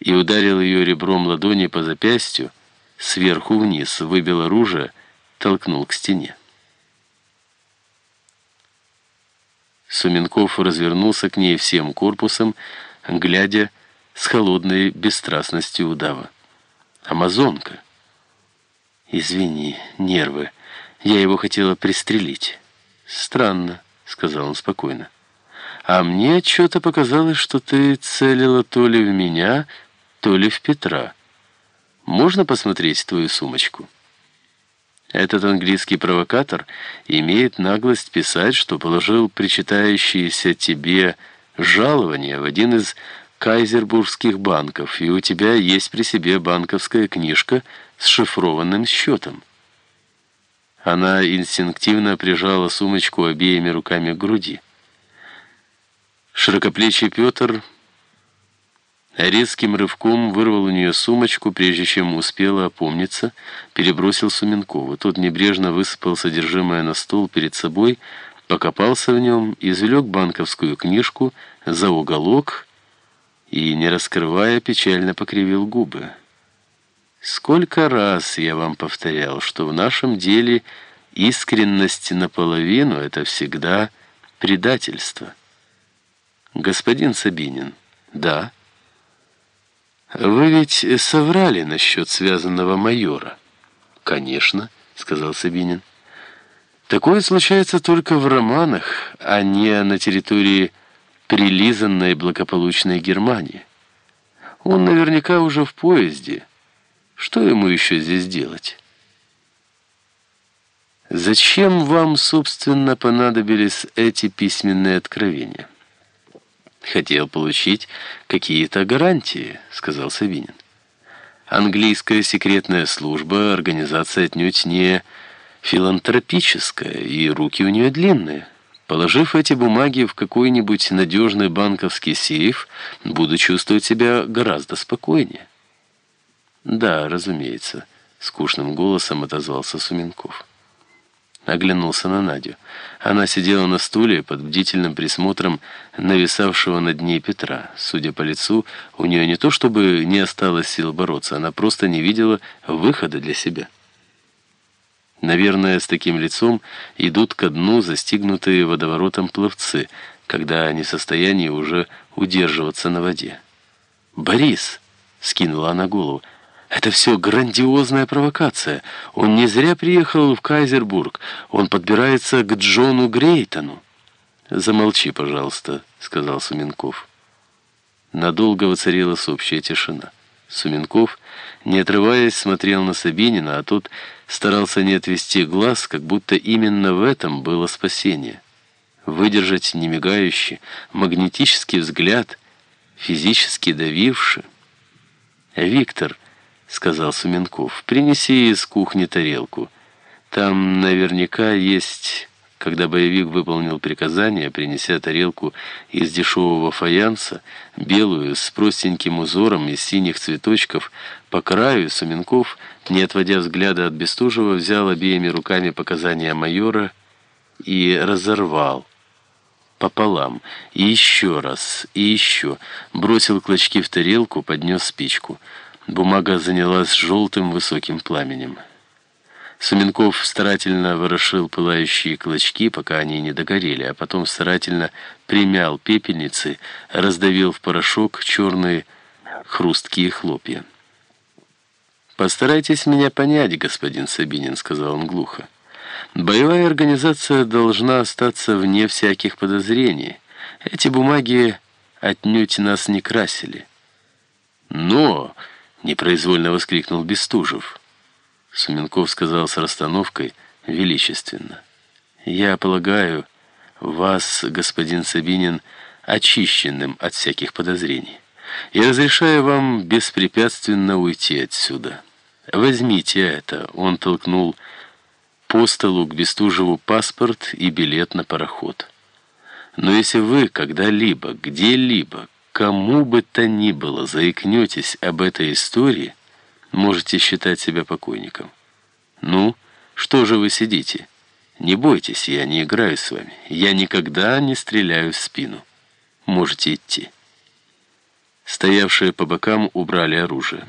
и ударил ее ребром ладони по запястью, сверху вниз, выбил оружие, толкнул к стене. Суменков развернулся к ней всем корпусом, глядя с холодной бесстрастностью удава. «Амазонка!» «Извини, нервы. Я его хотела пристрелить». «Странно», — сказал он спокойно. «А мне что-то показалось, что ты целила то ли в меня, то ли в Петра. Можно посмотреть твою сумочку?» Этот английский провокатор имеет наглость писать, что положил причитающееся тебе жалование в один из кайзербургских банков, и у тебя есть при себе банковская книжка с шифрованным счетом. Она инстинктивно прижала сумочку обеими руками к груди. Широкоплечий Петр резким рывком вырвал у нее сумочку, прежде чем успела опомниться, перебросил Суменкову. Тот небрежно высыпал содержимое на стол перед собой, покопался в нем, извлек банковскую книжку за уголок и, не раскрывая, печально покривил губы. Сколько раз я вам повторял, что в нашем деле искренность наполовину — это всегда предательство. Господин Сабинин, да. Вы ведь соврали насчет связанного майора. Конечно, сказал Сабинин. Такое случается только в романах, а не на территории прилизанной благополучной Германии. Он наверняка уже в поезде. Что ему еще здесь делать? Зачем вам, собственно, понадобились эти письменные откровения? Хотел получить какие-то гарантии, сказал Савинин. Английская секретная служба, организация отнюдь не филантропическая, и руки у нее длинные. Положив эти бумаги в какой-нибудь надежный банковский сейф, буду чувствовать себя гораздо спокойнее. «Да, разумеется», — скучным голосом отозвался Суменков. Оглянулся на Надю. Она сидела на стуле под бдительным присмотром нависавшего над ней Петра. Судя по лицу, у нее не то чтобы не осталось сил бороться, она просто не видела выхода для себя. Наверное, с таким лицом идут ко дну застигнутые водоворотом пловцы, когда не в состоянии уже удерживаться на воде. «Борис!» — скинула она голову. «Это все грандиозная провокация. Он не зря приехал в Кайзербург. Он подбирается к Джону Грейтону». «Замолчи, пожалуйста», — сказал Суменков. Надолго воцарилась общая тишина. Суменков, не отрываясь, смотрел на Сабинина, а тот старался не отвести глаз, как будто именно в этом было спасение. Выдержать немигающий, магнетический взгляд, физически давивший. «Виктор», — сказал Суменков, — «принеси из кухни тарелку. Там наверняка есть...» Когда боевик выполнил приказание, принеся тарелку из дешевого фаянса, белую, с простеньким узором из синих цветочков, по краю Суменков, не отводя взгляда от Бестужева, взял обеими руками показания майора и разорвал пополам, и еще раз, и еще, бросил клочки в тарелку, поднес спичку. Бумага занялась желтым высоким пламенем. Суменков старательно ворошил пылающие клочки, пока они не догорели, а потом старательно примял пепельницы, раздавил в порошок черные хрусткие хлопья. «Постарайтесь меня понять, господин Сабинин», — сказал он глухо. «Боевая организация должна остаться вне всяких подозрений. Эти бумаги отнюдь нас не красили». «Но!» — непроизвольно воскликнул Бестужев. Суменков сказал с расстановкой величественно. «Я полагаю вас, господин Сабинин, очищенным от всяких подозрений. И разрешаю вам беспрепятственно уйти отсюда. Возьмите это». Он толкнул по столу к Бестужеву паспорт и билет на пароход. «Но если вы когда-либо, где-либо, кому бы то ни было заикнетесь об этой истории, можете считать себя покойником. Ну, что же вы сидите? Не бойтесь, я не играю с вами. Я никогда не стреляю в спину. Можете идти. Стоявшие по бокам убрали оружие.